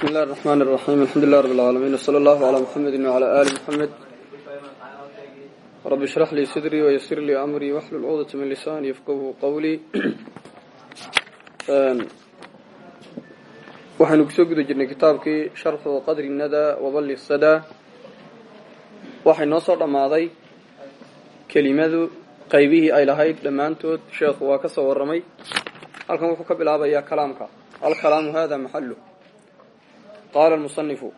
بسم الله الرحمن الرحيم الحمد لله رب العالمين وصلى الله على محمد وعلى آل محمد رب اشرح لي صدري ويسر لي أمري واحلل عقدة من لساني يفقهوا قولي waxaynu kusoo guda jirnay kitaabkii sharxu qadri nada waballi sada waxay noo soo dhammaaday kelimadu qaybihii ay lahayd dhammaantood sheekhu waa ka soo warramay halkan wuxuu ka bilaabayaa kalaamka alkalaamu hada maxalu qaala almusanifu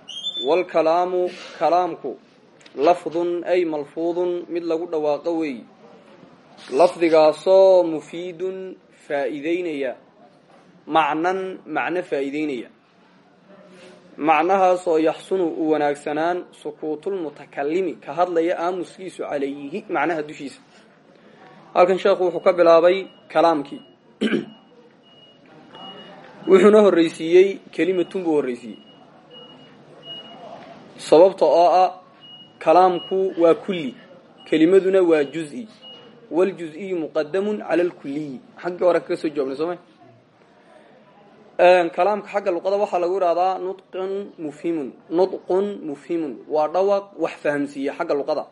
waalkalaamu kalaamku lafdun ay malfuudun mid lagu dhawaaqo weey lafdigaasoo mufiidun faa'iideynaya macnan macno faa'iideynaya macnahaasoo yaxsunu u wanaagsanaan sukuutulmutakalimi ka hadlaya aamuskiisu calayhi macnaha dushiisa halkan sheekhu wuxuu ka bilaabay kalaamkii wuxuuna horreysiiyey kelimatun buu sababta oo ah kalaamku waa kulli kelimaduna waa juz-i. Waljuz-iyu muqadamun cala alkuliyi xaggii hore kaga soo joognay sooma kalaamka xagga luqada waxaa lagu ihahdaa nudqun mufhimun. Nudqun mufhimun. Waa dhawaq wax fahamsiiya xagga luqada.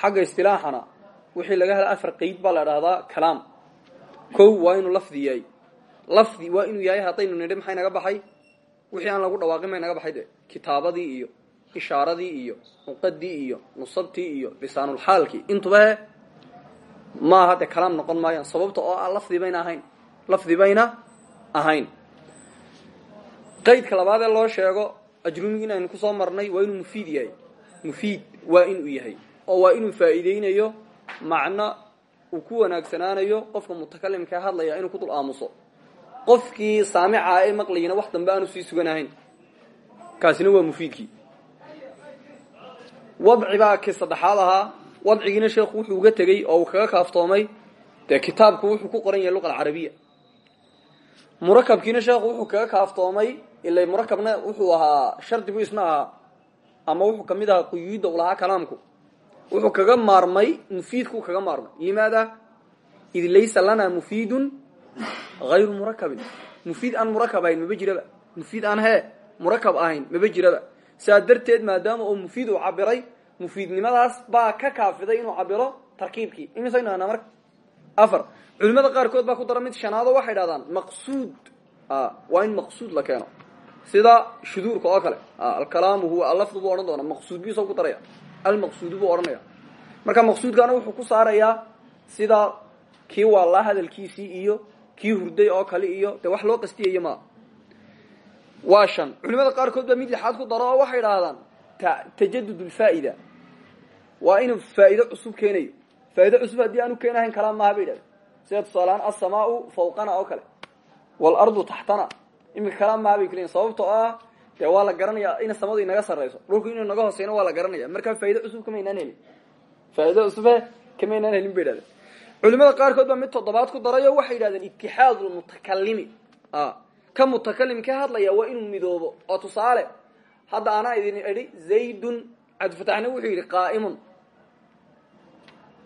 Xagga istilaaxana wixii laga hela afar qeyd baa la dhahdaa kalaam. Kow waa inuu lafdi yahay. Lafdi waa inuu yahay haddaynu nidhi maxay naga wixii aan lagu dhawaaqin may naga baxay de. Kitaabadii iyo ishaaradii iyo nuqadii iyo nusabtii iyo lisaanulxaalkii intuba maaha dee kalaam noqon maayaan. Sababta oo ah lafdi bayna ahayn lafdi bayna ahayn. Qaydka labaad ee loo sheego ajrumigi inaynu ku soo marnay waa inuu mufiid yahay. Mufiid waa inuu yahay oo waa inuu faa'iideynayo macno uu ku wanaagsanaanayo qofka mutakalimka hadlaya inuu ku dul aamuso. Qofkii saamica ee maqlayina wax dambe aanu sii suganahayn. Kaasina waa mufiidkii wadci baa ki saddexaad ahaa. Wadcigiina sheekhu wuxuu uga tegey oo uu kaga kaaftoomay. Dee kitaabku wuxuu ku qoran yahay luqa alcarabiya murakabkiina sheekhu wuxuu kaga kaaftoomay ila murakabna wuxuu ahaa shardi bu isna ahaa ama wuxuu ka mid ahaa quyuudda u lahaa kalaamku. Wuxuu kaga maarmay mufiidkuu kaga maarmay. Limaada id laysa lana mufiidun hayru murakabin mufiid aan murakab ahayn maba jiraba. Mufiid aan ahayn maba saa darteed maadaama uu mufiid uu cabiray mufiidnimadaas baa ka kaafiday inuu cabiro tarkiibkii. Imisaynu hanaa marka. Afar culimada qaarkood baa ku dara mid shanaado waxay dhahdaan maqsuud. Waa in maqsuud la keeno. Sida shuduurka oo kale. Alkalaamu huwa alafdu buu odhan doona maqsuud biisoo ku daraya almaqsuudu buu odhanaya. Marka maqsuudkaana wuxuu ku saarayaa sida kii waalaa hadalkiisii iyo kii hurday oo kale iyo dee wax loo qastiyayo maa waa shan. Culimada qaarkood baa mid lixaad ku daro oo waxay idhaahdaan tajadud lfaa'ida waa inuu faa'ido cusub keenayo. Faa'ido cusub haddii aanu keenahayn kalaam maaha bay idhahdeen sida tusaalehaan alsamaau fawqana oo kale. Waalardu taxtana. Iminka kalaam maaha bay kuleyiin sababta oo ah dee waa la garanaya in samadu inaga sarrayso. Dhulku inuu naga hooseyno waa la garanaya. Markaa faa'ido cusub kamaynaan helin. Faa'ido cusube kamaynaan helin bay idhahdeen culimada qaarkood baa mid toddobaad ku darayo waxay yidhahdeen itixaadu lmutakalimi ka mutakalim ka hadlaya waa inuu midoobo. Oo tusaale hadda anaa idin idhi zaydun cabdifataxna wuxuu yidhi qaa'imun.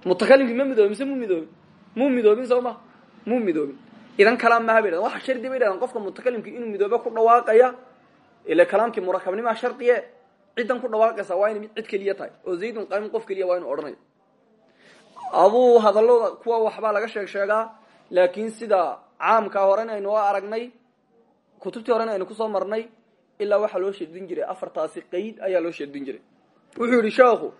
Mutakalimkii ma midoobin mise mu midoobin? Muu midoobin soo ma? Muu midoobin. Idan kalaam maha bay dhahden waxa shardi bay dhahdeen qofka mutakalimkii inuu midoobe ku dhawaaqaya ila kalaamkii murakabnimaa shardiye ciddan ku dhawaaqaysa waa inay mid cid keliya tahay. Oo zaydun qaa'imun qof keliya waa inuu odhanayo. Aduu hadallada kuwa waxbaa laga sheeg sheegaa laakiin sida caamkaa horena aynu o aragnay kutubtii horena aynu ku soo marnay ilaa waxaa loo sheedin jiray afartaasi qeyd ayaa loo sheedin jiray. Wuxuu yidhi sheekhu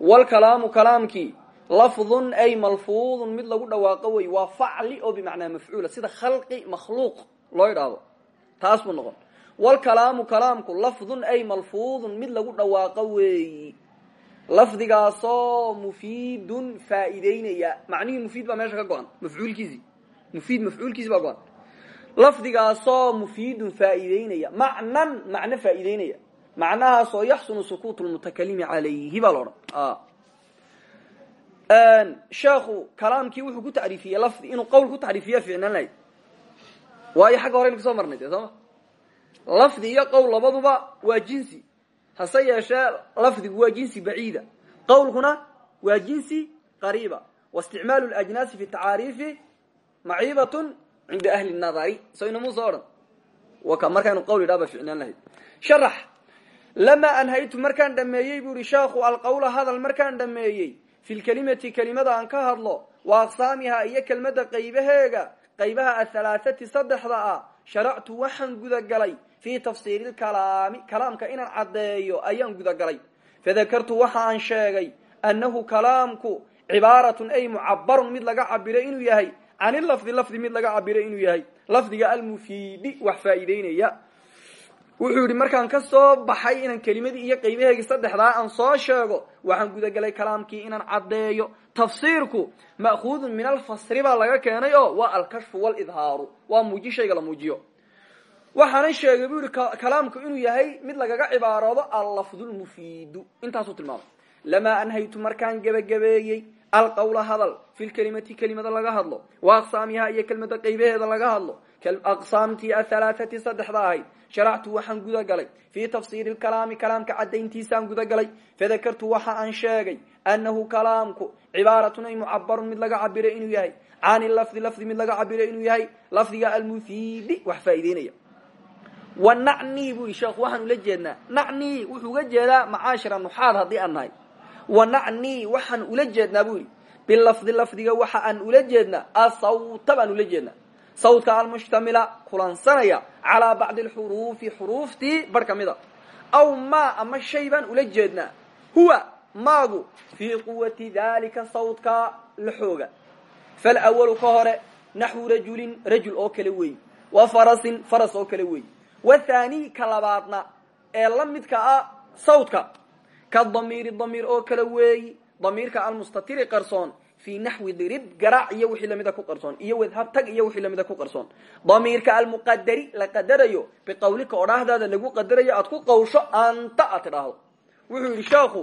walkalaamu kalaamkii lafdun ay malfuudun mid lagu dhawaaqo wey waa facli oo bimacnaa mafcuula sida khalqi makhluuq loo idhaahdo taas buu noqon. Walkalaamu kalaamku lafdun ay malfuudun mid lagu dhawaaqo weeyi lafdigaasoo mufiidun faa'iideynaya. Macnihii mufiid baa meesha ka go-an mafcuulkiisii. Mufiid mafcuulkiisi baa go-an lafdigaasoo mufiidun faa'iideynaya macnan macno faa'iideynaya macnahaasoo yaxsunu sukuut lmutakalimi calayhi baa la odhan. Sheekhu kalaamkii wuxuu ku tacriifiyey lafdi inuu qowl ku tacriifiya ficnaan lahayd. Waayo xagga horeynu ka soo marnay dee sooma lafdi iyo qowl labaduba waa jinsi. Hase yeeshee lafdigu waa jinsi baciida. Qowlkuna waa jinsi qariiba. Waisticmaalu ljnaasi fi tacaariifi maciibatun cinda ahli nadari so inamu soo odhan qowl idhaaba ficnaan lahayd sharax lamaa anhaytu markaan dhameeyey bu ihi sheekhu alqawla hadal markaan dhameeyey fi lkelimati kelimada aan ka hadlo wa aqsaamiha iyo kelmadda qaybaheega qaybaha athalaathati saddexda ah sharactu waxaan gudagalay fii tafsiiri lkalaami kalaamka inaan caddeeyo ayaan gudagalay fadakartu waxa aan sheegay annahu kalaamku cibaaratun ay mucabarun mid laga cabiro inuu yahay can ilafdi lafdi mid laga cabiro inuu yahay. Lafdiga almufiidi wax faa'iideynaya. Wuxuu yidhi markaan ka soo baxay inaan kelimadii iyo qaybaheegii saddexdaa aan soo sheego waxaan gudagelay kalaamkii inaan caddeeyo. Tafsiirku ma'khuudun min alfasri baa laga keenay oo waa alkashfu walidhaaru waa muuji shayga la muujiyo. Waxaanan sheegay bu yihi kalaamku inuu yahay mid lagaga cibaaroodo allafdu lmufiidu intaasuu tilmaamay. Lamaa anhaytu markaan gebagabeeyey alqawla hadal fi lkelimati kelimada laga hadlo wa aqsaamiha iyo kelmada qaybaheeda laga hadlo aqsaamtii athalaathati saddexda ahayd sharactu waxaan gudagalay fii tafsiiri lkalaami kalaamka caddayntiisaan gudagalay fadakartu waxa aan sheegay annahu kalaamku cibaaratun ay mucabarun mid laga cabiro inuu yahay can lafdi lafdi mid laga cabiro inuu yahay lafdiga almufiidi wax faa'ideynaya wa nacni bu i sheekhu waxaan ula jeednaa nacni wa nacni waxaan ula jeednaa bu yidhi. Bilafdi lafdiga waxa aan ula jeednaa asawta baan ula jeednaa. Sawdka almushtamila kulansanaya calaa bacdi alxuruufi xuruuftii bar ka mida. Aw maa ama shay baan ula jeednaa. Huwa maagu fii quwati dalika sawdka la xooga. Falwalu ka hore naxwu rajulin rajul oo kale weey wa faras oo kale weey wathani ka labaadna ee la midka ah sawdka ka damiiri damiir oo kale weeyi. Damiirka almustatiri qarsoon fi naxwi dirib garaac iyo wixii lamida ku qarsoon iyo wadhab tag iyo wixii lamida ku qarsoon. Damiirka almuqadari la qadarayo biqawlika odhaahdaada lagu qadarayo aad ku qawsho anta aad tidhaahdo. Wuxuu yidhi sheekhu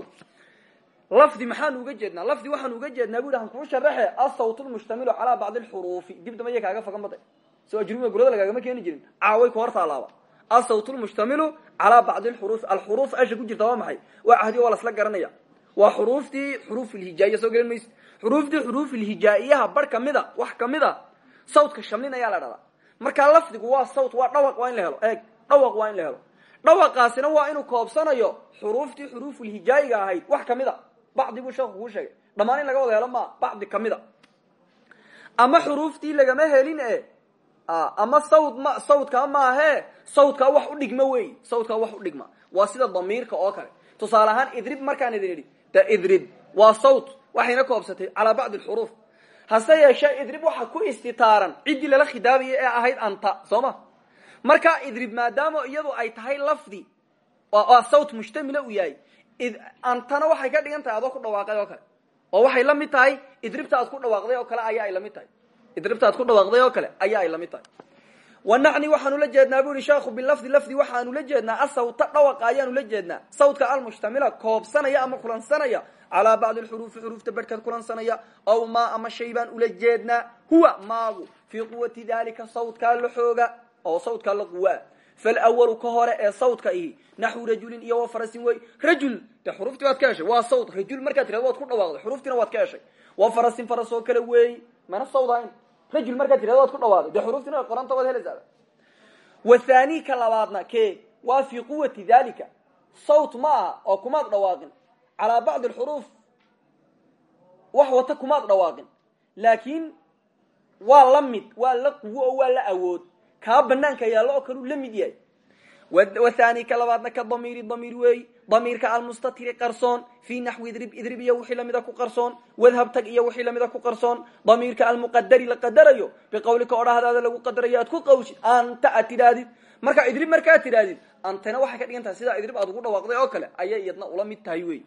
lafdi maxaan uga jeednaa lafdi waxaan uga jeednaa bu han kuu sharaxe asawt lmushtamilu calaa bacdi alxuruufi. Dib damba iya kaaga fagan baday soo ajrumiga gurada lagaagama keeni jirin. Caaway ku hortaalaaba asawt lmushtamilu calaa bacdi alxuruufi alxuruuf asha ku jirta waa maxay waa cahdiyo waa lasla garanaya waa xuruuftii xuruuf ilhijaa'iya soo gelin mayse xuruuftii xuruuf ilhijaa'iyaha bar kamida wax kamida sawdka shamlin ayaa la dhahdaa markaa lafdigu waa sawt waa dhawaq waa in la helo eeg dhawaq waa in la helo dhawaqaasina waa inuu koobsanayo xuruuftii xuruufulhijaa'iga ahayd wax kamida bacdi buu sheeku kuu sheegay dhammaan in laga wada helo maa bacdi kamida ama xuruuftii lagama helin e ama sawd ma sawdkaa maahe sawdkaa wax u dhigma wey sawdkaa wax u dhigma. Waa sida damiirka oo kale. Tusaale ahaan idrib markaan idin idhi de idrib. Waa sawt waxayna koobsatay calaa bacdi alxuruuf. Hase yeeshee idrib waxa ku istitaaran ciddii lala khidaabayo ee ahayd anta soo ma? Markaa idrib maadaama iyadu ay tahay lafdi sawt mushtamila uu yahay. Antana waxay ka dhigan tahay adoo ku dhawaaqay oo kale. Oo waxay la mid tahay idribta aad ku dhawaaqday oo kale ayaa ay la tahay idribta aad ku dhawaaqday oo kale ayaa ay la mid tahay. Wanacni waxaan ula jeednaa bu ihi sheekhu bilafdi lafdi waxaan ula jeednaa asawta dhawaqa ula jeednaa. Sawdka almushtamila koobsanaya ama kulansanaya calaa bacdi alxuruufi xuruufta bedhkeed kulansanaya aw maa ama shay baan ula jeednaa. Huwa maagu fii quwati dalika sawdkaa la xooga oo sawdkaa la quwaa. Falwalu ka hore ee sawdka ihi naxwu rajulin iyo wa farasin wey. Rajul de xuruuftii waad ka heshay waa sawd rajul markaad tirado ku dhawaaqday xuruuftiina waad ka wa farasin faras kale weey mana sawd ahayn rajul markaad tirado waad ku dhawaaday dee xuruuftiina way qoranta waad helaysaaba wathani ka labaadna ke waa fii quwati dalika sawt ma aha oo kumaad dhawaaqin. Calaa bacdi alxuruuf wax wata kumaad dhawaaqin. Laakiin waa la mid waa la quwo oo waa la awood. Kaa banaanka yaallo oo kaleu la mid yahay. Ka labaadna ka damiirka almustatiri qarsoon fii naxwi idrib idrib iyo wixii lamida ku qarsoon wadhab tag iyo wixii lamida ku qarsoon damiirka almuqadari la qadarayo biqawlika odhahdaada lagu qadarayo aad ku qawshid anta aad tidhaahdid marka idrib markaad tidhaahdid antana waxay ka dhigan tahay sidaa idrib aad ugu dhawaaqday oo kale ayay iyadna ula mid tahay wey.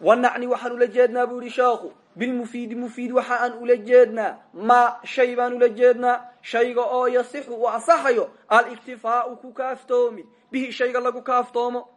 Wanacni waxaan ula jeednaa bu yihi sheekhu bilmufiidi mufiid waxa aan ula jeednaa ma shay baan ula jeednaa shayga oo yasixu uu asaxayo aliktifaau ku kaaftoomi bihi shayga lagu kaaftoomo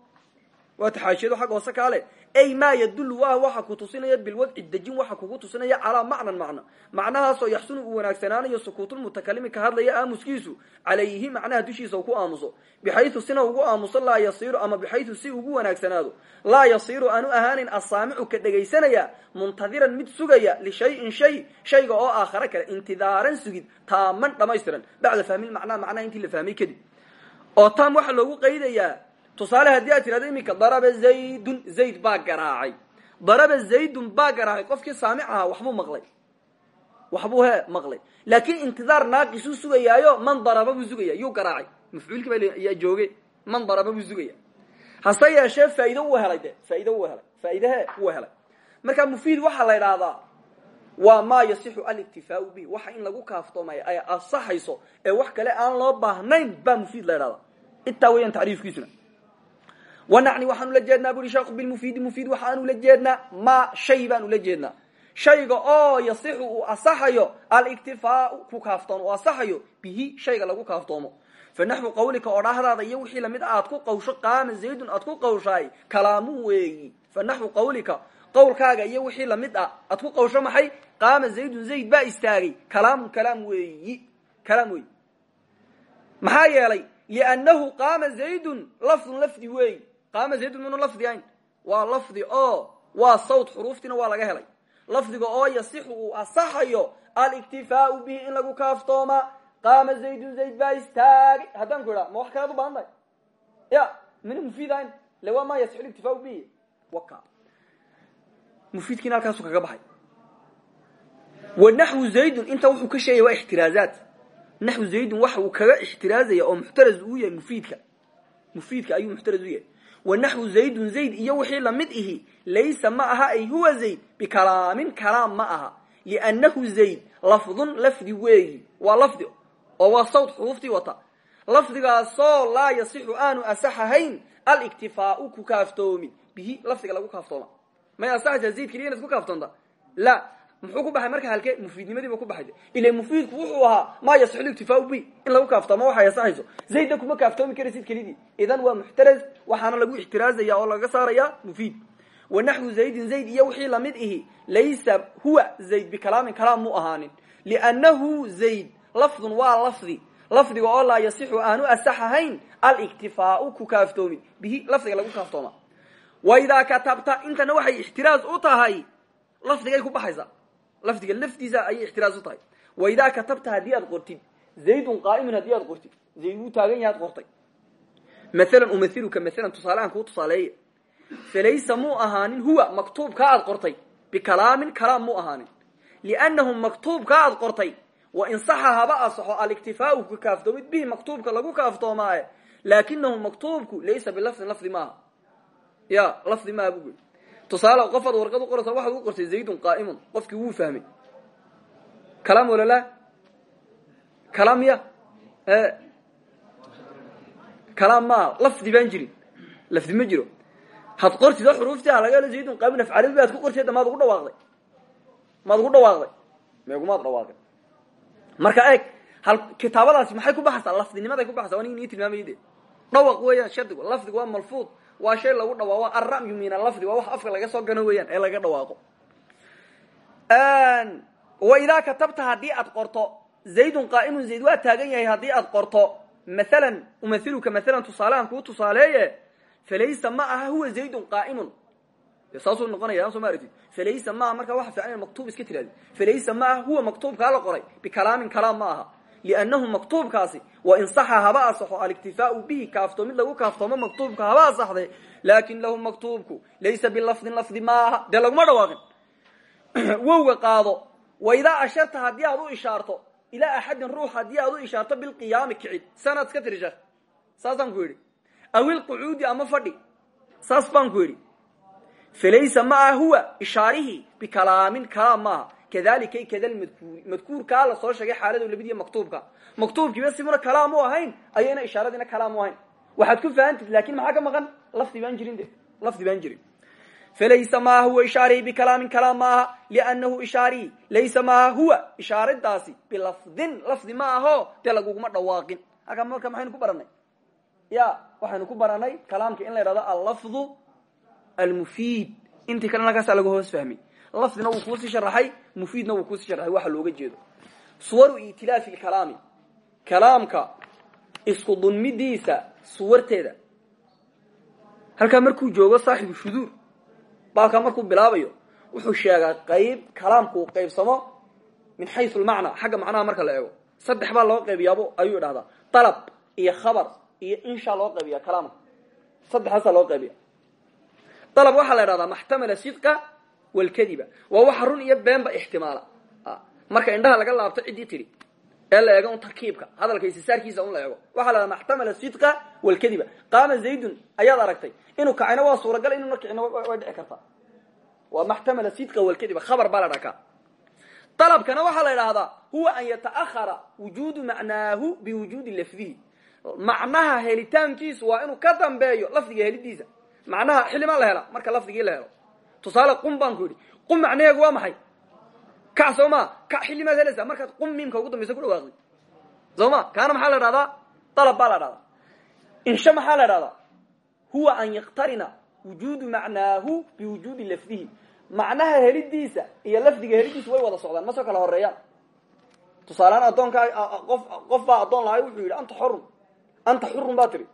waa taxaashiyadu xag hoose kaale ay maa yadullu waa waxa ku tusinaya bilwadci dejin waxa kugu tusinaya calaa macnan macno macnahaasoo yaxsunu uu wanaagsanaanayo sukuutulmutakalimi ka hadlaya aamuskiisu calayhi macnaha dushiisa u ku aamuso. Bixaytu sina ugu aamuso laa yasiiru ama bixaytu si ugu wanaagsanaado. Laa yasiiru aanu ahaanin assaamicu ka dhegaysanaya muntadiran mid sugaya lishayin shay shayga oo aakhare kale intidaaran sugid taaman dhamaystiran bacda fahmilmacnaa macnaha intii la fahmay kadib. Oo taam waxaa loogu qaydayaa tusaale haddii aad tirahdo iminka daraba zaydun zayd baa garaacay. Daraba zaydun baa garaacay. Qofkii saamic ahaa waxbuu maqlay. Waxbuu he maqlay. Laakin intidaar naaqisuu sugayaayo man daraba buu sugaya yuu garaacay. Mafcuulkii baa yaa jooge man daraba buu sugaya hase yeeshee faa'ido wuu helay de faa'ido wuu helay. Faa'idehe wuu helay. Marka mufiid waxaa la idhaahdaa waa maa yasixu aliktifaau bihi waxa in lagu kaaftoomaya ay asaxayso ee wax kale aan loo baahnayn baa mufiid la idhahdaa intaa weeyaan tacriifkiisuna wanacni waxaan ula jeednaa buri sheekhu bilmufiidi mufiid waxaan ula jeednaa ma shay baan ula jeednaa shayga oo yasixu uu asaxayo aliktifaau ku kaaftoon uu asaxayo bihi shayga lagu kaaftoomo fa naxwu qawlika odhaahdaada iyo wixii la mid aad ku qawsho qaama zaydun aad ku qawshaay kalaamu weeyi fa naxwu qawlika qawlkaaga iyo wixii la mid ah aad ku qawsho maxay qaama zaydun zayd baa istaagay kalaamun kalaam weeyi kalaam weeyi maxaa yeelay liannahu qaama zaydun lafdun lafdi weeyi qaama zaydun minu lafdi ayn waa lafdi oo waa sawt xuruuftiina waa laga helay. Lafdiga oo yasixu uu asaxayo aliktifaau bihi in lagu kaaftooma qaama zaydun zayd baa istaagay haddaan ku idhaa ma wax kalaad u baahan tahay ya mina mufiid ayn le waa ma yasixu liktifaau bihi? Waka mufiidkiina halkaasu kaga baxay. Wa naxwu zaydun inta wuxuu ka sheegaya waa wa naxwu zaydun zayd iyo wixii la mid ihi laysa ma aha ay huwa zayd bikalaamin kalaam ma aha liannahu zayd lafdun lafdi weeyi waa lafdi oo waa sawt xuruuftii wata. Lafdigaasoo laa yasixu aanu asaxahayn aliktifaau ku kaaftoomin. Bihi lafdiga lagu kaaftooma may asaxaysaa zayd keliya inaad ku kaaftoonta? La muxuu ku baxay marka halke mufiidnimadiiba ku baxay? Ila mufiidku wuxuu ahaa maa yasixu liktifaau bi in lagu kaaftoomo waxay asaxayso zaydna kuma kaaftoomi karaysid kelidii. Idan waa muxtaraz waxaana lagu ixtiraazaya oo laga saaraya mufiid. Wa naxwu zaydin zayd iyo wixii la mid ihi laysa huwa zayd bikalaamin kalaam mu ahaanin. Liannahu zayd lafdun waa lafdi. Lafdiga oo laa yasixu aanu asaxahayn aliktifaau ku kaaftoomi bihi lafdiga lagu kaaftooma. Wa idaa katabta intana waxay ixtiraaz u tahay lafdigay ku baxaysaa lafdiga laftiisa ayay ixtiraaz u tahay. Wa idaa katabta haddii aad qortid zaydun qaa'imun haddii aad qortid zayd taagan yahay qortay. Maalan umailuka maalan tusaaleaan kuu tusaaleeya falaysa muu ahaanin huwa maktuubkaa aad qortay bikalaamin kalaam mu ahaanin. Liannahu maktuubkaa aad qortay wa in saxa haba asaxo aliktifaau ka kaaftoomid bihi maktuubka lagu kaaftoomaaye laakinahu maktuubku laysa bilafdin lafdi maaha. Ya lafdi maaha bu tusaale qofaad warqad u qoraysa waxaad u qortay zaydun qaa'imun. Qofkii wuu fahmay. Kalaam walala kalaam ya? Kalaam maaha lafdi baan jirin. Lafdi ma jiro. Had qortid oo xuruuftii ha laga helo zaydun qaa'imun afcalid baad ku qorteeda maad ugu dhawaaqday. Maad ugu dhawaaqday. Meegumaad dhawaaqay marka eeg hal kitaabadaasi maxay ku baxaysaa? Lafdinimaday ku baxaysa anig nii tilmaamay de dhawaq weeyaan shardigu lafdigu waa malfuud waa shay lagu dhawaaqo alramyu min alafdi waa wax afka laga soo gano weeyaan ee laga dhawaaqo. Wa idaa katabta haddii aad qorto zaydun qaa'imun zayd waa taagan yahay haddii aad qorto maalan umailuka maalan tusaalehan kuu tusaaleeye falaysa ma aha huwa zaydun qaa'imun. Saasuu noqonaya soo ma aragtid falaysa maaha markaa waxa fiican in maktuub iska tiraadi falaysa ma aha huwa maktuubkaa la qoray bikalaamin kalaam ma aha liannahu maktuubkaasi wa in saxa haba asaxo aliktifaau bihi kaafto mid lagu kaaftoomo maktuubka haba asaxday laakin lahu maktuubku laysa bilafdin lafdi maaha dee laguma dhawaaqin wowga qaado wa idaa asharta haddii aad u ishaarto ilaa axadin ruux haddii aad u ishaarto bilqiyaami kicid sanaad iska tiri sheekh saasaan ku yidhi aw ilqucuudi ama fadhi saas baan ku yidhi falaysa kadalika kada lmadkuuri madkuurkaa la soo sheegay xaalado labadiiya maktuubka maktuubkiiba simuna kalaam u ahayn ayayna ishaaradiina kalaam u ahayn waxaad ku fahantid laakiin maxaa ka maqan lafdi baan jirin de lafdi baan jirin falaysa maaha huwa ishaarihi bikalaamin kalaam maaha liannahu ishaarihi laysa maaha huwa ishaaradaasi bilafdin lafdi ma aho dee laguguma dhawaaqin halkaa marka maxaynu ku baranay ya waxaynu ku baranay kalaamka in la yidhahdo allafdu almufiid intii lafdina wuu kuusii sharaxay mufiidna wuu kuusii sharaxay waxa looga jeedo. Suwaru itilaafi lkalaami kalaamka isku dunmidiisa suwarteeda. Halkaa markuu joogo saaxibu shuduur baalkaa markuu bilaabayo wuxuu sheegaa qayb kalaamku uu qaybsamo min xayu lmacnaa xagga macnaha marka la eego. Saddex baa loo qaybiyaabo ayuu idhahdaa dalab iyo khabar iyo insha loo qaybiya kalaamka. Saddexaasaa loo qaybiya dalab waxaa la idhahdaa maxtamala sidqa walkadiba waa waxa run iyo beenba ixtimaala. Marka indhaha laga laabto ciddii tidhi ee la tarkiibka hadalka isisaarkiisa un la eego. La dhaha maxtamala sidqa walkadiba qaama zaydun ayaad aragtay inuu kacayna waa suuragal inuuna kicina way dhici kartaa waa maxtamala sidqa walkadiba khabar baa la dhaha ka. Dalabkana la idhaahdaa huwa an yata'ahara wujuudu macnaahu biwujuudi lafdihi. Macnaha helitaankiisu waa inuu ka dambeeyo lafdiga helidiisa. Macnaha xilimaa la hela marka lafdigii la helo tusaale qum baan ku yidhi. Qum macnaheegu waa maxay? Kac soo ma ka xillimaad helaysaa? Markaad qum miimka ugu dambaysa ku dhawaaqday soo ma kaana maxaa la dhahdaa dalab baa la dhahdaa insha maxaa la dhahdaa huwa an yaktarina wujuudu macnaahu biwujuudi lafdihi. Macnaha helidiisa iyo lafdiga helidiisa way wada socdaan. Ma soo kala horeeyaan tusaaleaan addoonkaa qof qof baa addoon lahay wuxuu yidhi anta xurun. Anta xurun baa tiri.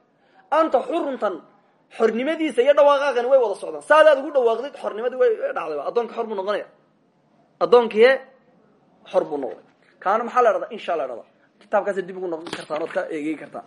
Anta xuruntan xornimadiisa iyo dhawaaqaaqani way wada socdaan. Saadaad ugu dhawaaqdid xornimadii way dhacday addoonka xor noqonaya. Addoonkii xor noqday. Kaana maxaa la dhahdaa insha la dhahdaa kitaabkaasa dib ugu noqon kartaan ood ka eegey kartaan.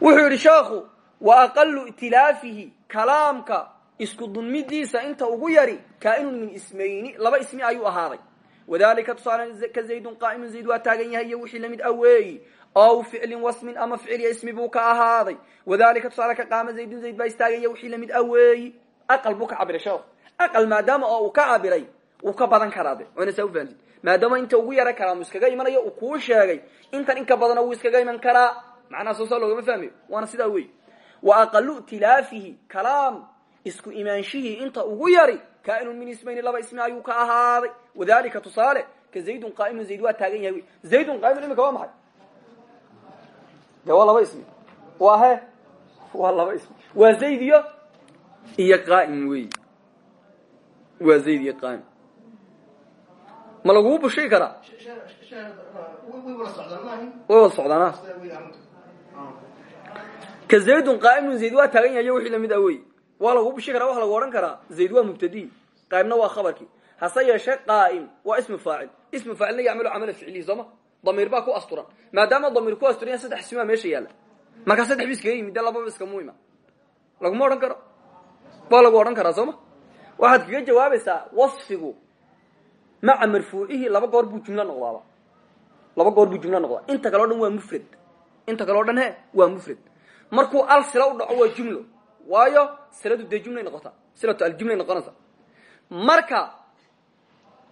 Wuxuu yidhi sheekhu wa aqalu itilaafihi kalaamka isku dunmidiisa inta ugu yari kaainun min ismayni. Laba ismi ayuu ahaaday. Wadalika tusaale ka zaydun qaa'imun zayd waa taagan yahay iyo la mid aweeyi ow ficlin wasmin ama ficliya ismi buu ka ahaaday wadalika tusaale ka qaama zaydun zayd baa istaagaya wixii la mid aweeyi aqal buu ka cabiray sheekhu aqal maadaama oo uu ka cabiray wuu ka badan karaa de waana saa ufahamtid maadaama inta ugu yara kalaamu iskaga imanayo uu kuu sheegay intan inka badana wuu iskaga iman karaa macnaha soo saa loogama fahmayo waana sidaa wey wa aqalu itilaafihi kalaam isku imaanshihii inta ugu yari kaainun min ismayni laba ismi ayuu ka ahaaday wadalika tusaale ka de waa laba ismi. Waa he waa laba ismi. Waa zayd iyo? Iyo qaa'im wey waa zayd iyo qaa'im. Ma laguu bushay karaa way wada socdaana ka zaydun qaa'imun zayd waa taagan yahay wixii la mid awey waa lagu bushi karaa waxa lagu odhan karaa zayd waa mubtadihi qaa'imna waa khabarkii hase yeeshe qaa'im. Waa ismu faacil. Ismu faacilna yacmalu camala ficlihi sooma damiir baa ku asturan. Maadaama damiir ku asturan saddex ismaa meesha yaalla. Markaa saddex bis kaga yimid dee lababa iskamu ima laguma odhan karo. Waa lagu odhan karaa sooma waxaad kaga jawaabaysaa wasfigu maca marfuucihi laba goor buu jumlo noqdaaba. Laba goor buu jumlo noqdaa. Inta kale o dhan waa mufrad. Inta kale o dhan he waa al sila dhaco waa jumlo. Waayo siladu dee jumlay noqotaa. Silatu aljumlay noqonaysa marka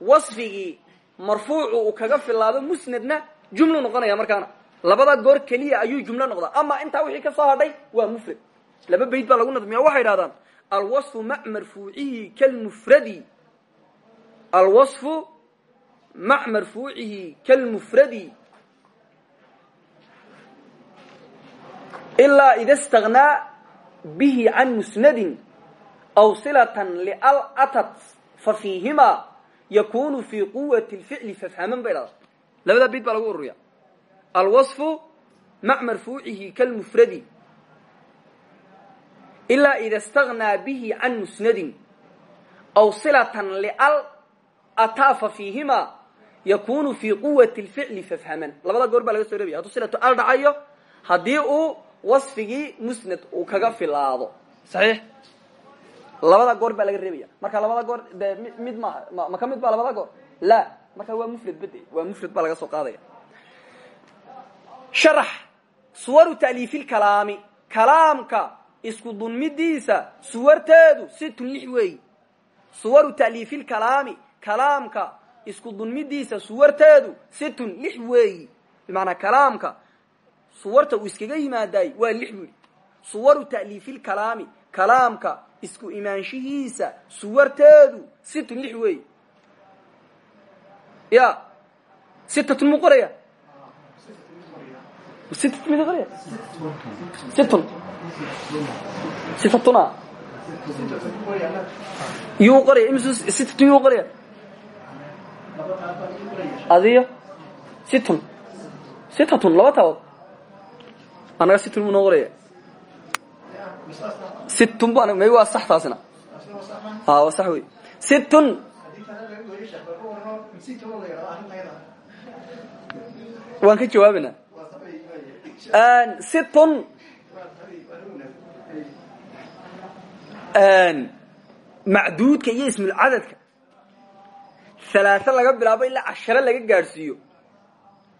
wasfigii marfuucu uu kaga filaado musnadna jumlu noqonaya markaana labada goor keliya ayuu jumlo noqdaa ama intaa wixii ka soo hadhay waa mufrad laba bayd baa lagu nadmiya waxay idhahdaan alwaصfu mac marfuucihi kalmufradi alwaصfu mac marfuucihi kalmufradi ilaa ida اstagnaa bihi can musnadin aw silatan lial atat fa fiihima yakunu fi quwati lficli fafhaman bay dhahdaa labadaa bid baa lagu ururiya alwaصfu mac marfuucihi kalmufradi. Ilaa ida اstagnaa bihi can musnadin aw silatan lal ataafa fiihima yakunu fi quwati lficli fafhaman. Labada goor baa laga soo dhabaya haduu silatu al dhacayo haddii uu wasfigii musnad uu kaga filaado. Saxiix? Labada goor baa laga reebaya. Marka labada goor de mid maaha ma ka mid ba labada goor? La. Marka waa mufrad bade waa mufrad baa laga soo qaadaya. Sharax. Suwaru ta'liifi lkalaami kalaamka isku dunmidiisa suwarteedu situn lix weeyi suwaru ta'liifi lkalaami kalaamka isku dunmidiisa suwarteedu situn lix weeyi bimacnaa kalaamka suwarta uu iskaga yimaadaay waa lix bu yidhi suwaru ta'liifi lkalaami kalaamka isku imaanshihiisa suwarteedu situn lix weeyi ya sitatun mu qoraya? Sit mid qoraya? Situn sitatuna yuu imis sitatun yuu adiyo? Situn sitatun laba taabood anaga situn buu noo qoraya situn bu may waa sax taasina a waa sax wey situn waan ka jawaabayna situn macduudka iyo ismulcadadka halaaa laga bilaabo ilaa cashare laga gaadhsiiyo.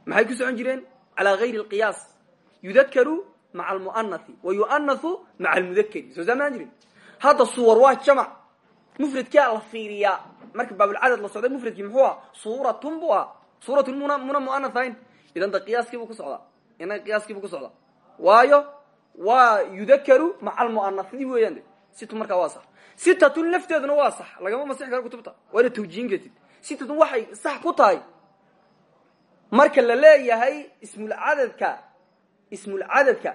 Maxay ku socon jireen? Calaa gayri lqiyaas yudakaru maca almu'anathi wa yu'anathu maca almudakari soo saamaan jirin hadda suwar waa jamac mufradkaa la fiiriyaa marka baabulcadad la socday mufradkii muxuu ah suuratun buu ah suuratun muna muna mu'anath ahayn idan da qiyaaskiibuu ku socdaa inaga qiyaaskiibuu ku socdaa waayo waa yudakaru maca almu'anathdi weeyaan de situ markaa waa sax sitatun lafteeduna waa sax lagama masixi karo kutubta waa ina tawjihin kartid sitatun waxay sax ku tahay marka la leeyahay ismulcadadka ismulcadadka.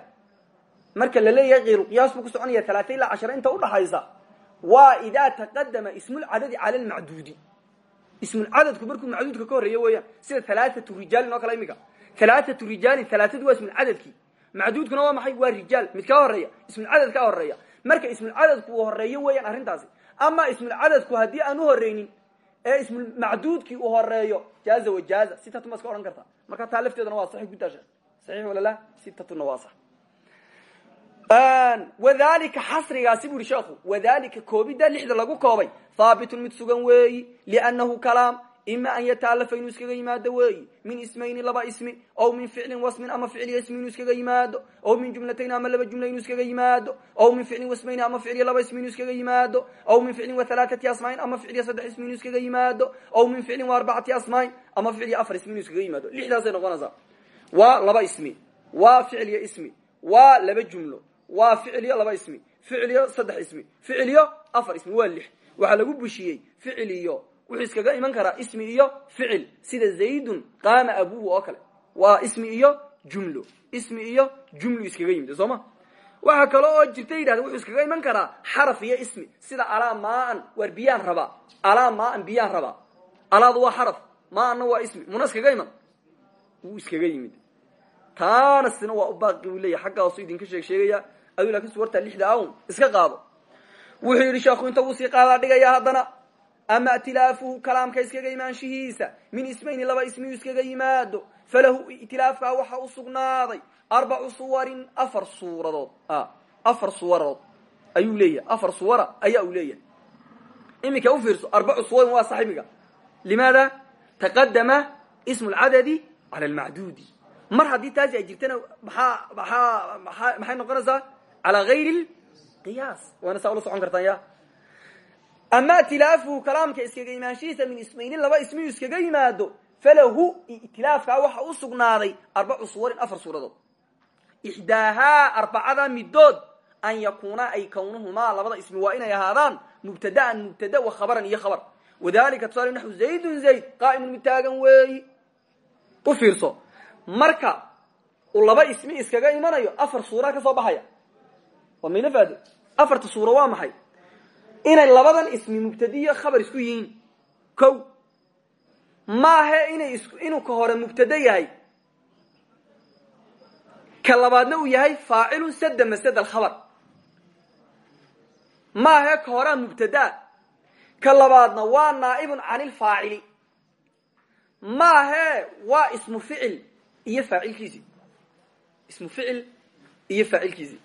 Marka la leeyahay kayruqiyaas buu ku soconaya talaata ilaa cashara inta udhaxaysa waa idaa taqadama ismulcadadi cala lmacduudi ismulcadadku markuu macduudka ka horreeya weeyaan sida halaaatu rijaalin oo kale imika halaaatu rijaalin halaatadu waa ismulcadadkii. Macduudkuna waa maxay? Waa rijaal. Mid kaa horreeya ismulcadad kaa horreeya marka ismulcadadku uu horeeyo weeyaan arrintaasi. Ama ismulcadadku haddii aan u horeynin ee ismulmacduudkii uu horeeyo jaaza wajaaza sitatun baad iska odhan kartaa marka taa lafteeduna waa saxi gudaasha sax wadalika xasrigaasi bu uhi sheekhu wadalika koobidda lixda lagu koobay haabitun mid sugan weeyi liannahu kalaam ima an yataalafa inuu iskaga yimaado weeyi min ismayni laba ismi ow min ficlin wasmin ama ficliya ismi inuu iskaga yimaado ow min jumlatayn ama laba jumla inuu iskaga yimaado ow min ficlin wasmayni ama ficliya laba ismi inuu iskaga yimaado ow min ficlin wahalaathati asmain ama ficliya saddex ismi inuu iskaga yimaado ow min ficlin waarbacati asmain ama ficliya afar ismi inuu iskaga yimaado lixdaasay noqonaysaa waa laba ismi. Waa ficliya ismi. Waa laba jumlo. Waa ficliyo laba ismi. Ficliyo saddex ismi. Ficliyo afar ismi. Waa lix. Waxaa lagu bushiyey ficil iyo wuxuu iskaga iman karaa ismi iyo ficil. Sida zaydun qaama abuhu oo kale. Waa ismi iyo jumlo. Ismi iyo jumlu iskaga yimid soo ma? Waxaa kale oo jirta yidhahda wuxuu iskaga iman karaa xaraf iyo ismi. Sida alaa maan waar biyaan biyaan rabaa alaadu waa xaraf maanna waa ismi. Muna iskaga iman? Wuu iskaga yimid taana sina waa u baaqi buu leeyahy xaggaasu idinka sheeg sheegaya aduu laakin suwartaa lixda awn iska qaado. Wuxuu yidhi sheekhu inta wuu sii qaadaa dhigaya haddana ama itilaafuhu kalaamka iskaga imaanshihiisa? Min ismayni laba ismiyu iskaga yimaado. Falahu itilaafkaa waxa u sugnaaday. Arbacu suwarin afar suuradood. Afar suwarood ayuu leeyahay afar suwara ayaa uu leeyahay. Iminka u fiirso arbacu suwarin waa saximiga limaada? Taqadama ismu lcadadi cala almacduudi mar haddii taasi ay jirtana maxaa maa maxay noqonaysaa? Calaa gayri qiyaas. Waana saa ula socon kartaan ya. Ama itilaafuhu kalaamka iskaga imaanshihiisa min ismaynin laba ismiyu iskaga yimaado falahu itilaafkaa waxa u sugnaaday arbacu suwarin afar suuradood ixdaahaa arbacada midood an yakuuna ay kawnuhumaa labada ismi waa inay ahaadaan mubtadaan mubtada wa khabaran iyo khabar. Wadalika tusaale naxu zaydun zayd qaa'imun mid taagan weeyi. U fiirso marka uu laba ismi iskaga imanayo afar suura ka soo baxaya. Waa mayna faade afarta suura waa maxay? Inay labadan ismi mubtadiyo khabar isku yihiin. Ko maahe inay inuu ka hore mubtado yahay. Ka labaadna uu yahay faacilun sada masad alkhabar maahe ka horaa mubtadaa ka labaadna waa naa'ibun can ilfaacili maahe waa ismu ficil iyo faacilkiisi ismu ficil iyo faacilkiisi.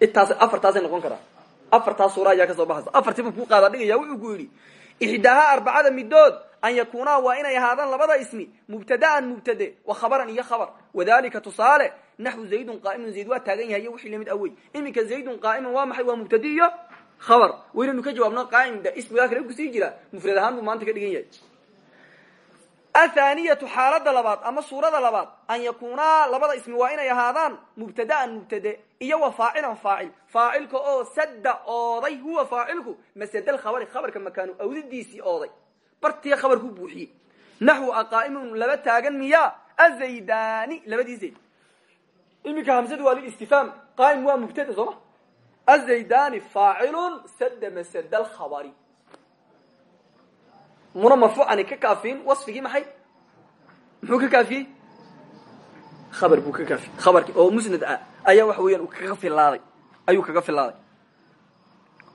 Intaas afartaasay noqon karaa afartaas suura ayaa ka soo baxaysa. Afartiibu ku qaada dhigaya wuxuu ku yidhi ixdaaha midood an yakuunaa waa inay ahaadaan labada ismi mubtadaan mubtade wa khabaran iyo khabar. Wadalika tusaale naxwu zaydun qaa'imun. Zayd waa taagan yahay wixii la mid awey iminka zaydun qaa'imun waa maxay? Waa mubtade iyo khabar. Waynaynu ka jawaabno qaa'imda ismigaa kale ku sii jira. Mufrad ahaan buu maanta ka dhigan athaniyatu xaalada labaad ama suurada labaad an yakuunaa labada ismi waa inay ahaadaan mubtadaan mubtade iyo wa faacilan faacil. Faacilka oo sadda ooday huwa faacilku masad khabari khabarka makaanu awdadiisii ooday. Bartii khabarku buuxiyey naxwu aqaa'imun laba taagan miya azaydani labadii zayd. Iminka hamsadu waa lilistifhaam qaa'im waa mubtada soo ma? Azaydani faacilun sada masada alkhabari muna marfuucani ka kaafiyin wasfigii maxay? Muxuu ka kaafiyey? Khabar buu ka kaafiyey. Khabarki oo musnad ah ayaa waxa weeyaan kaga filaaday. Ayuu kaga filaaday.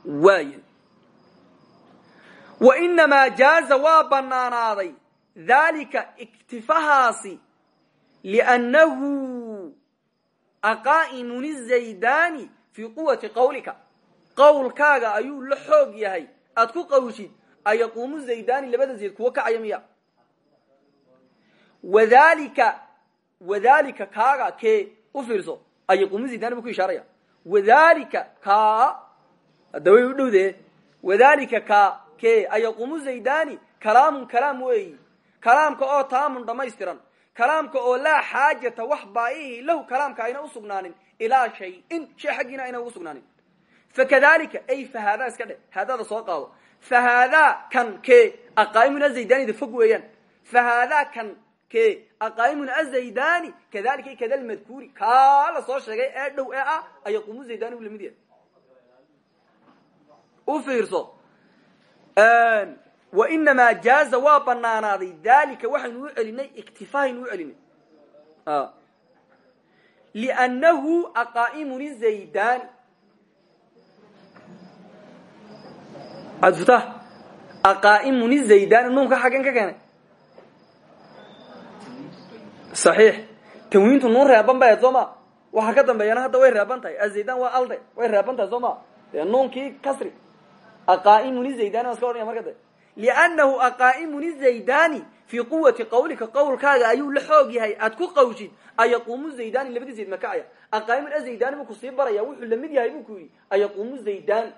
Waay wa inamaa jaaza waa banaanaaday dhalika iktifahaasi liannahu aqaa'imun zaydani fii quwati qawlika. Qawlkaaga ayuu la xoog yahay. Aad ku qawshid ayaquumu zaydani labada zayd kuwa kacaya miya. Wadalika wadalika kaaga kee u fiirso ayaquumu zaydani ku ishaaraya. Wadalika ka hadda u dhowdee wadalika ka kee ayaquumu zaydani kalaamun kalaam weeyi. Kalaamka oo taamun dhamaystiran kalaamka oo laa xaajata wax baaihi lahu kalaamka ayna usugnaanin ilaa shayin shay xaggiina ayna ugu sugnaanin. Fakadalika ay fahaadaa iska dhe haadada soo qaado fahaadaa kan ke aqaa'imun azaydanida fog weeyaan fahaadaa kan ke aqaa'imun azaydani kadalika kada lmadkuuri kaa la soo sheegay ee dhow ee ah ayaquumu zaydani u la mid yahay u fiirso wainamaa jaaza waa banaanaaday dalika waxaynu u adfuta aqaa'imun zaydani nuunka xaggen ka keenay. Saxiix. Tanwiintu nuun reeban bay ahayd soo ma ka dambeeyana hadda way reeban azaydan waa alde. Way reeban tahay soo ma kasri. Aqaa'imun zaydani waa marka de liannahu aqaa'imun zaydani fii quwati qawlika qawlkaaga ayuu la xoog yahay. Aad ku qawshid ayaquumu zaydani labadii zayd makacaya aqaa'imun azaydani buu ku sii baraya wuxuu la mid yahay buu ku yidhi ayaquumu zaydani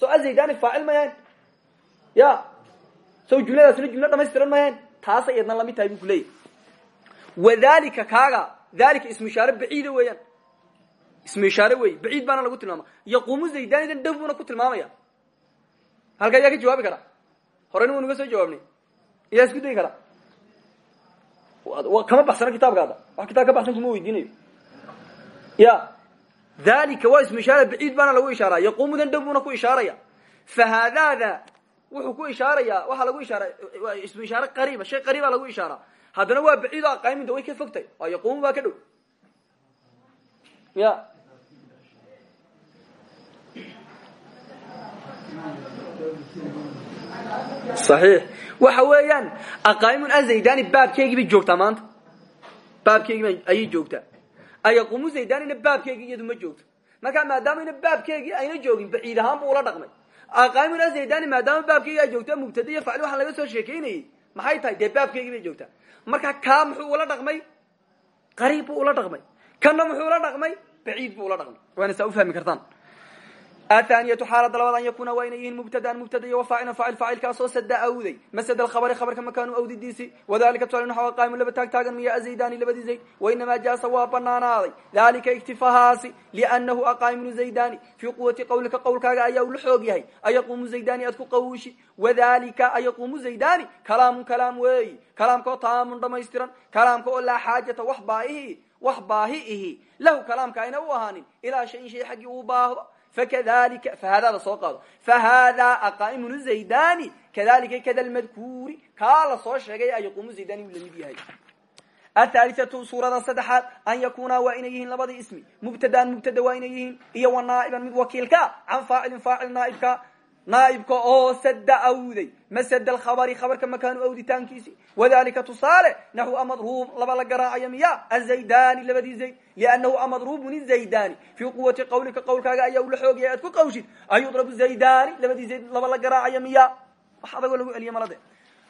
so azaydani faacil mayaan ya so jumladaasna jumlo dhamaystiran mayaan taasay idna la mid tahay buu kuleeyahy wadalika kaaga dalika ismu ishaare baciida weeyaan ismu ishaare wey baciid baana lagu tilmaama yaquumu zaydanidan dhow buuna ku tilmaamaya halka ayaa ka jawaabi kara horeyna waynu ga soo jawaabnay iyaa isku dayi kara kama baxsano kitaabkaada wax kitaab ka baxsan kuma weydiinayo ya dalika waa ismu ishaare baciid baana lagu ishaaraya. Yaquumudan dhow buuna ku ishaaraya. Fahaadaada wuxuu ku ishaaraya waxaa lagu ishaara ismu ishaare qariiba shay qariiba lagu ishaara. Haddana waa baciid o aqaaminta way ka fogtahay oo yaquumu baa ka dhow. Ya. Saxiix. Waxa weeyaan aqaa'imun azaydani baabkeygii bay joogtaa maanta. Baabkeygii ayay joogtaa ayaquumu zaydanina baabkeygii iyadu ma joogto. Markaa maadaamayna baabkeygii ayna joogin baciid ahaan buu ula dhaqmay. Aqaa'imun azaydani maadaama baabkeygii ay joogta mubtada iyo facli waxaa laga soo sheekeynayey maxay tahay? Dee baabkeygii bay joogtaa. Marka kaa muxuu ula dhaqmay? Qariib buu ula dhaqmay. Kanna muxuu ula dhaqmay? Baciid buu ula dhaqmay. Waana saa ufahmi kartaan athaniyatu xaalada labaad an yakuna waa inay yihiin mubtadaan mubtada iyo wafaacila faacil faacilkaasoo sada awday masada alkhabari khabarka makaanu awdidiisi wadalika tusaale naxwa qaa'imu laba taag taagan miya azaydani labadii zayd wainamaa jaasa waa banaanaaday dalika iktifahaasi liannahu aqaa'imunu zaydani fii quwati qawlika qowlkaaga ayaa ula xoog yahay ayaquumu zaydani aad ku qawushi wadalika ayaquumu zaydani kalaamun kalaam weeyi kalaamka oo taamun dhamaystiran kalaamka oo laa xaajata wax baahihi wax baahi ihi lahu kalaamka ayna u uu baahdo fakadalika fahaadaada soo qaado fahaada aqaa'imun zaydani kadalika kada lmadkuuri kaa la soo sheegay ayaquumu zaydani uu la mid yahay athaalithatu suurada saddexaad an yakuna waa inay yihiin labadii ismi mubtadaan mubtada waa inay yihiin iyo wa naa'iban mid wakiilka can faacilin faacil naaibka naaibka oo sada awday masada alkhabari khabarka makaanu awditaankiisi wadalika tusaale naxu amadruub laba la garaacayo miya azaydani labadii zayd liannahu amadruubun zaydani fii quwati qawlika qowlkaaga ayaa ula xoogaya aad ku qawshid an yudrabu zaydani labadii zayd laba la garaacayo miya wax adagoo lagu celiye malade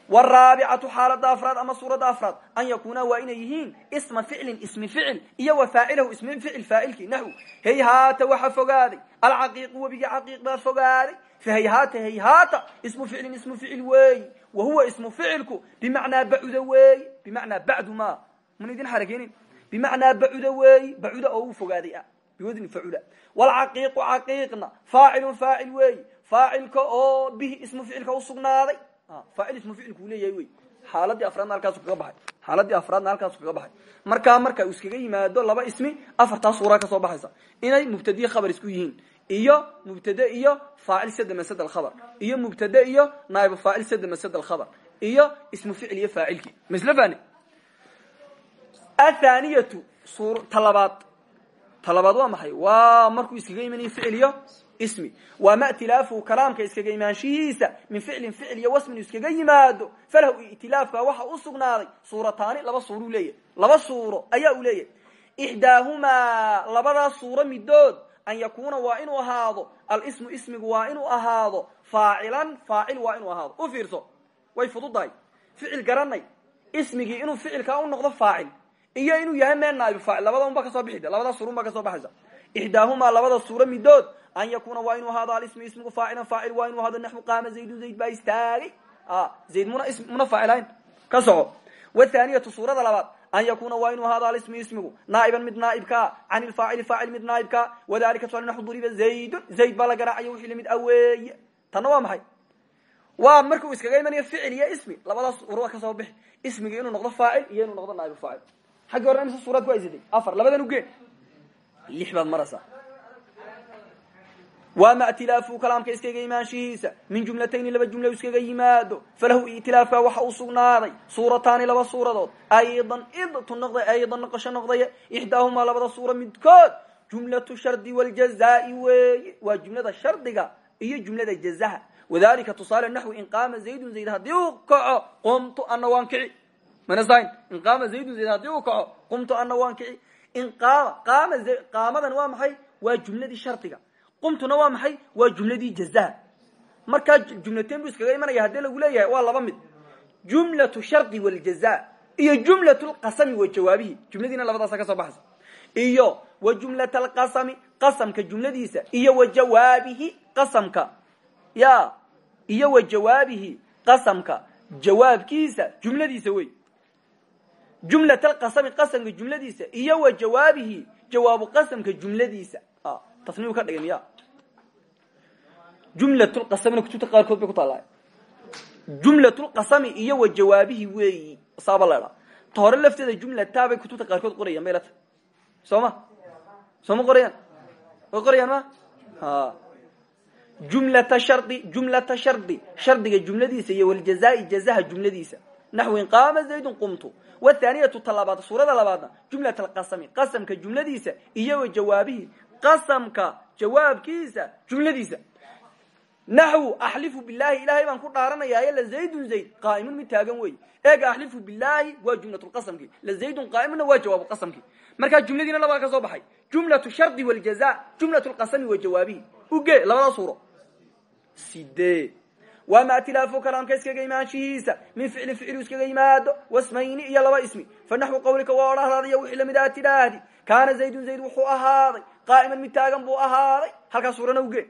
waraabicatu xaalada afraad ama suuradda afraad an yakuna waa inay yihiin isma ficlin ismi ficil iyo wa faacilahu ismi ficil faacilkii naxwu hayhaata waxa fogaaday alcaqiiqu fahayhaata hayhaata ismu ficlin ismu ficil weeyi wa huwa ismu ficilku bimacnaa bacuda weeyi bimacnaa bacdu ma mana idin xarakeynin bimacnaa bacuda weeyi bacuda oo u fogaaday ah biwadni facula walcaqiiqu caqiiqna faacilun faacil weeyi faacilka oo bihi ismu ficilka usugnaaday faacil ismu ficilku leeyahay wey xaaladii afraadna halkaasu kaga baxay xaaladii afraadna halkaasu kaga baxay markaa marka uu iskaga yimaado laba ismi afartaa suura ka soo baxaysa inay mubtadiye khabar isku yihiin iyo mubtade iyo faacil sada masad alkhabar iyo mubtade iyo naaibu faacil sada masad alkhabar iyo ismu ficil iyo faacilkii masl fani. Athaniyatu talabaad. Talabaad waa maxay? Waa markuu iskaga imanayo ficil iyo ismi. Waa ma tilaafuhu kalaamka iskaga imaanshihiisa min ficlin ficil iyo wasmin iskaga yimaado. Falahu itilaafka waxa u sugnaaday. Suurataani laba suuruu leeyahy laba suuro ayaa uu leeyahay. Ixdaahumaa labadaas suuro midood an yakuuna waa inuu ahaado alismu ismigu waa inuu ahaado faacilan faacil waa inuu ahaado u fiirso way fududahay ficil garanay ismigii inuu ficilkaa u noqdo faacil iyo inuu yahay mee naaibu faacil labada unba ka soo bixi labada suurun baa ka soo baxaysa ixdaahumaa labada suuro midood an yakuna waa inuu ahaado alismu ismigu faacilan faacil waa inuu ahaado naxu qaama zaydun zayd baa istaagay zayd muna muna faacilayn ka soco wathaniyatu suurada labaad an yakuna waa inuu ahaado alismu ismigu naaiban mid naaibkaa can ilfaacili faacil mid naaibkaa wadalika tusaale naxu duriba zaydun zayd baa la garaacayo wixii la mid aweeye tanna waa maxay waa markuu iskaga imanayo ficil iyo ismi labadaas suura ka soo bixi ismigi inuu noqdo faacil iyo inuu noqdo naaib faacil xaggi hore imse suuraad ku haysatay afar labadan ugeen lix baad maraysaa wama tilaafu kalaamka iskaga imaanshihiisa min jumlatayni laba jumla iskaga yimaado falahu itilaafka waxa u sugnaaday suurataani laba suuradood aydan idtu noqday aydan noqosho noqdaya ixdaahumaa labada suura midkood jumlatu shardi wljazaai weeye waa jumlada shardiga iyo jumlada jazaha wadalika tusaale naxwi in qaama zaydun zayd haddii uu kaco qumtu ana waan kici manasayn in qaama zaydun zayd haddii uu kaco qumtu ana waan kici in qaama waa jumladii shardiga qumtuna waa maxay? Waa jumladii jazaha markaa jumlateen bu iskaga imanaya haddii lagu leeyahay waa laba mid. Jumlatu shardi waljaza iyo jumlat lqasami wa jawaabihi jumladiina labadaasa ka soo baxaysa. Iyo wa jumlat alqasami qasamka jumladiisa iyo wa jawaabihi qasamka. Ya iyo wa jawaabihi qasamka. Jawaabkiisa jumladiisa wey. Jumlat alqasami qasamka jumladiisa iyo wa jawaabihi jawaabu qasamka jumladiisa tasniu ka dhigay miya jumlatulqasamina kutubta qaarkood bay ku taallaa. Jumlatulqasami iyo wa jawaabihi weeyi saaba leedha ta hore lafteeda jumlataabay kutubta qaarkood qorayaan bay la tahay soo ma soo ma qorayaan? Way qorayaan ma? Ha jumlata shardi jumlata shardi. Shardiga jumladiisa iyo waljazai jazaha jumladiisa. Naxwin qaama zaydun qumtu. Wathaniyatu ta labaad suurada labaadna jumlat alqasami qasamka jumladiisa iyo wa jawaabihi qasamka jawaabkiisa jumladiisa. Naxwu axlifu bilahi ilahay baan ku dhaaranaya la zaydun zayd qaa'imun mid taagan wey eega axlifu bilahi waa jumlatulqasamki la zaydun qaa'imuna waa jawaabu qasamki. Markaa jumladiina labaa ka soo baxay. Jumlatu shardi waljaza jumlat lqasami wa jawaabihi uge labada suuro. Sideed waa ma tilaafu kalaamka iskaga imaanshihiisa min ficlin ficlu iskaga yimaado wasmayni iyo laba ismi. Fa naxwu qawlika waa odhahdaadiya wixii la mid aa tidhaahdi. Kaana zaydun zayd wuxuu ahaaday qaa'iman mid taagan buu ahaaday halkaa suurana uge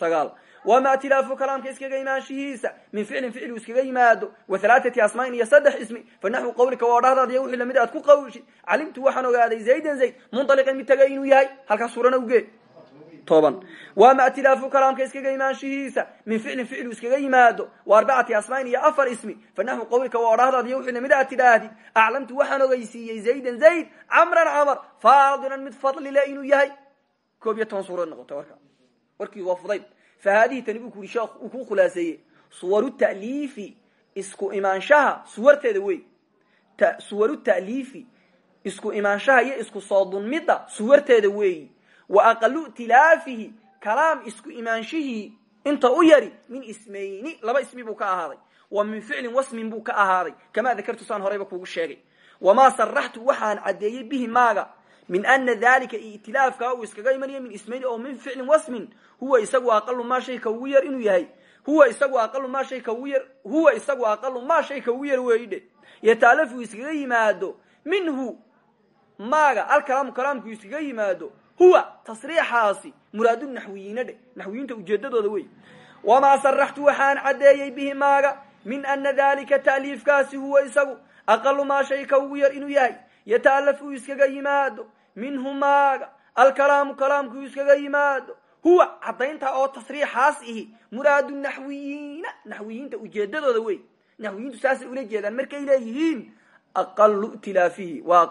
sagaal waa ma tilaafu kalaamka iskaga imaanshihiisa min ficlin ficlu iskaga yimaado wa halaaati asmain iyo saddex ismi fa naxwu qawlika waa odhahdaadiya wixii la mid aad ku qawshid calimtu waxaan ogaaday zaydan zayd munطaliqan mid tagay inuu yahay halkaa suurana uge toban waa ma tilaafu kalaamka iskaga imaanshihiisa min ficlin ficlu iskaga yimaado. Wa arbacati asmain iyo afar ismi. Fa naxwu qawlika waa odhahdaadiyo wixii la mid aad tidhaahdid aclamtu waxaan ogeysiiyey zaydan zayd camran camar. Faadilan mid fadlile inuu yahay. Koob iyo toban suuraod noqota warka. Warkii waa fudayd. Fa haadihi tani buu ku yidhi sheekh uu ku khulaaseeyey. Suwaru ta'liifi isku imaanshaha suwarteeda wey suwaru ta'liifi isku imaanshaha iyo isku soo suwarteeda weeyi wa aqalu tilaafihi kalaam isku imaanshihii inta u yari min ismayni laba ismi buu ka ahaaday. Wa min ficlin wasmin buu ka ahaaday. Kamaa dakartu saan horeyba kuugu sheegay. Wamaa saraxtu waxaan caddeeyey bihi maaga min ana dalika itilaafka uu iskaga imanayo min ismayni oo min ficlin wasmin huwa isagu aqalu maa shay ka ugu yar inuu yahay. Huwa isagu aqalu maa shay ka ugu yar huwa isagu aqalu maa shay ka iskaga yimaado minhu maaga alkalaamu iskaga yimaado huwa tasriixaasi muraadu naxwiyiina dhe naxwiyiinta ujeedadooda wey wamaa saraxtu waxaan caddeeyey bihi maaga min ana dalika ta'liifkaasi huwa isagu aqalu maa shay ka ugu yar inuu yahay yataalafu iskaga yimaado minhu maaga alkalaamu kalaamku iskaga yimaado huwa caddaynta oo tasriixaas ihi muraadu naxwiyiina naxwiyiinta ujeedadooda wey naxwiyiintu saasay ula jeedaan markay leeyihiin aqalu itilaafihi wa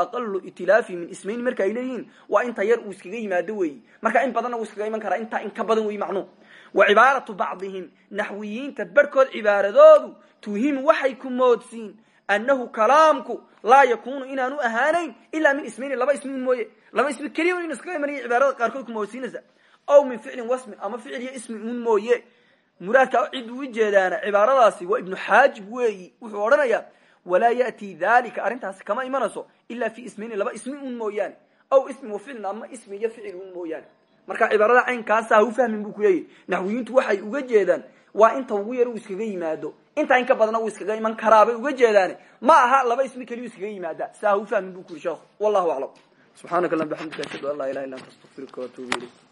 aqalu itilaafihi min ismayn marka ay leeyihiin waa inta yar uu iskaga yimaado weeyi. Marka in badanna uu iskaga iman karaa intaa in ka badan wey macnuu wa cibaaratu bacdihim naxwiyiinta barhkood cibaaradoodu tuhimu waxay ku moodsiin annahu kalaamku laa yakunu inaanu ahaanayn ilaa min ismayni laba ismin mooye. Laba ismi keliya in iskaga imanaya cibaarada qaarkood ku moodsiinaysa. Aw min ficlin wasmi ama ficil iyo ismi un mooye. Muraadka cid uu ujeedaana cibaaradaasi waa ibnu xaajib weeyi wuxuu odhanayaa walaa ya'ti dalika arrintaasi kama imanayso ilaa fi ismayni laba ismi un mooyaane aw ismi wa ficlin ama ismi iyo marka cibaarada caynkaasa ha u fahmin buu ku leeyahy naxwiyiintu waxay uga jeedaan waa inta ugu yar uu iskaga yimaado intaa in ka badna uu iskaga iman karaabay uga jeedaane ma aha laba ismi keliyu iskaga yimaada saa u fahmin bu ku sheekhu wallahu aclam subxaanaka allahuma bxamdika ashhadu an laa ilaha illa anta astaqfiruka waatuubu ilayk